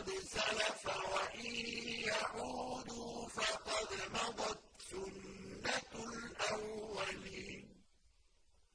قد سلف وإن